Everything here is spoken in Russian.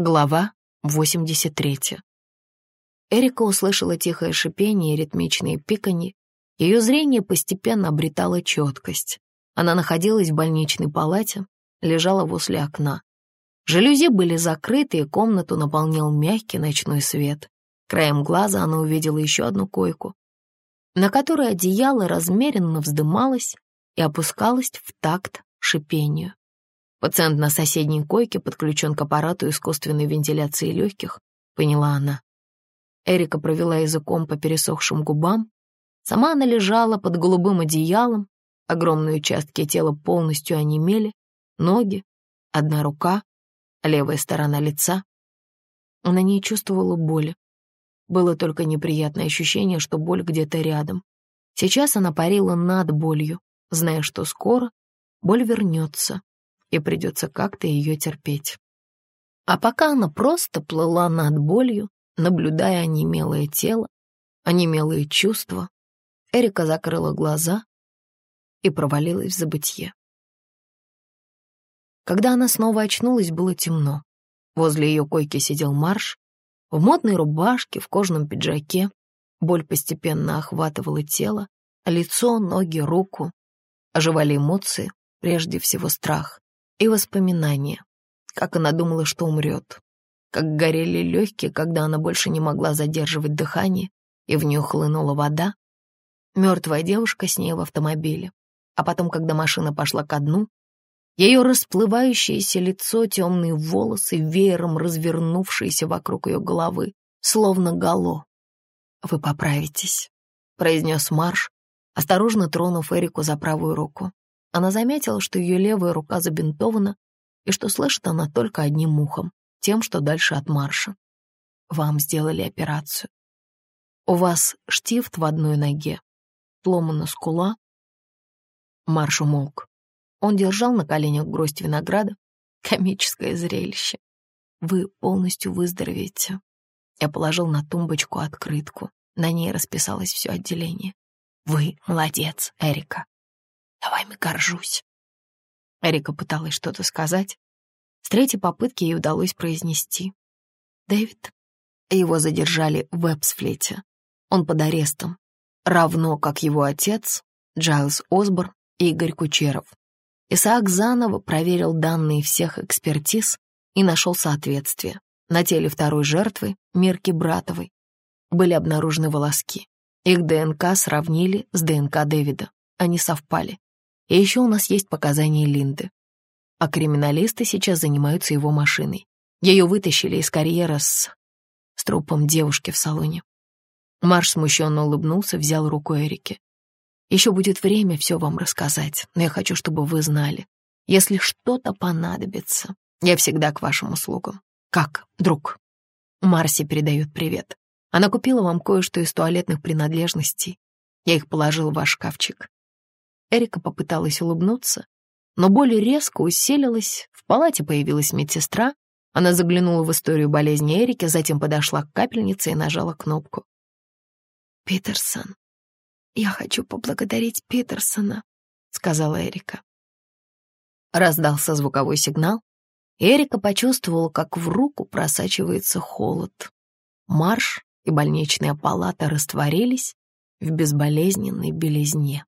Глава 83. Эрика услышала тихое шипение и ритмичные пиканье. Ее зрение постепенно обретало четкость. Она находилась в больничной палате, лежала возле окна. Жалюзи были закрыты, и комнату наполнял мягкий ночной свет. Краем глаза она увидела еще одну койку, на которой одеяло размеренно вздымалось и опускалось в такт шипению. Пациент на соседней койке подключен к аппарату искусственной вентиляции легких, поняла она. Эрика провела языком по пересохшим губам. Сама она лежала под голубым одеялом, огромные участки тела полностью онемели, ноги, одна рука, левая сторона лица. Она не чувствовала боли. Было только неприятное ощущение, что боль где-то рядом. Сейчас она парила над болью, зная, что скоро боль вернется, и придется как-то ее терпеть. А пока она просто плыла над болью, наблюдая онемелое тело, онемелые чувства, Эрика закрыла глаза и провалилась в забытье. Когда она снова очнулась, было темно. Возле ее койки сидел Марш, в модной рубашке, в кожаном пиджаке. Боль постепенно охватывала тело, лицо, ноги, руку. Оживали эмоции, прежде всего страх и воспоминания, как она думала, что умрет, как горели легкие, когда она больше не могла задерживать дыхание, и в нее хлынула вода. Мертвая девушка с ней в автомобиле. А потом, когда машина пошла ко дну, ее расплывающееся лицо, темные волосы, веером развернувшиеся вокруг ее головы, словно гало. «Вы поправитесь», — произнес Марш, осторожно тронув Эрику за правую руку. Она заметила, что ее левая рука забинтована и что слышит она только одним ухом, тем, что дальше от марша. Вам сделали операцию. У вас штифт в одной ноге, сломана скула. Марш умолк. Он держал на коленях гроздь винограда. Комическое зрелище. Вы полностью выздоровеете. Я положил на тумбочку открытку. На ней расписалось все отделение. Вы молодец, Эрика. Я вами горжусь». Эрика пыталась что-то сказать. С третьей попытки ей удалось произнести. «Дэвид». Его задержали в Эпсфлете. Он под арестом, равно как его отец, Джайлз Осборн и Игорь Кучеров. Исаак заново проверил данные всех экспертиз и нашел соответствие. На теле второй жертвы, Мирки Братовой, были обнаружены волоски. Их ДНК сравнили с ДНК Дэвида. Они совпали. И еще у нас есть показания Линды. А криминалисты сейчас занимаются его машиной. Ее вытащили из карьера с... с трупом девушки в салоне. Марш смущенно улыбнулся, взял руку Эрике. «Еще будет время все вам рассказать, но я хочу, чтобы вы знали. Если что-то понадобится, я всегда к вашим услугам. Как, друг?» Марси передает привет. Она купила вам кое-что из туалетных принадлежностей. Я их положил в ваш шкафчик. Эрика попыталась улыбнуться, но боль резко усилилась, в палате появилась медсестра, она заглянула в историю болезни Эрики, затем подошла к капельнице и нажала кнопку. «Питерсон, я хочу поблагодарить Питерсона», — сказала Эрика. Раздался звуковой сигнал, и Эрика почувствовала, как в руку просачивается холод. Марш и больничная палата растворились в безболезненной белизне.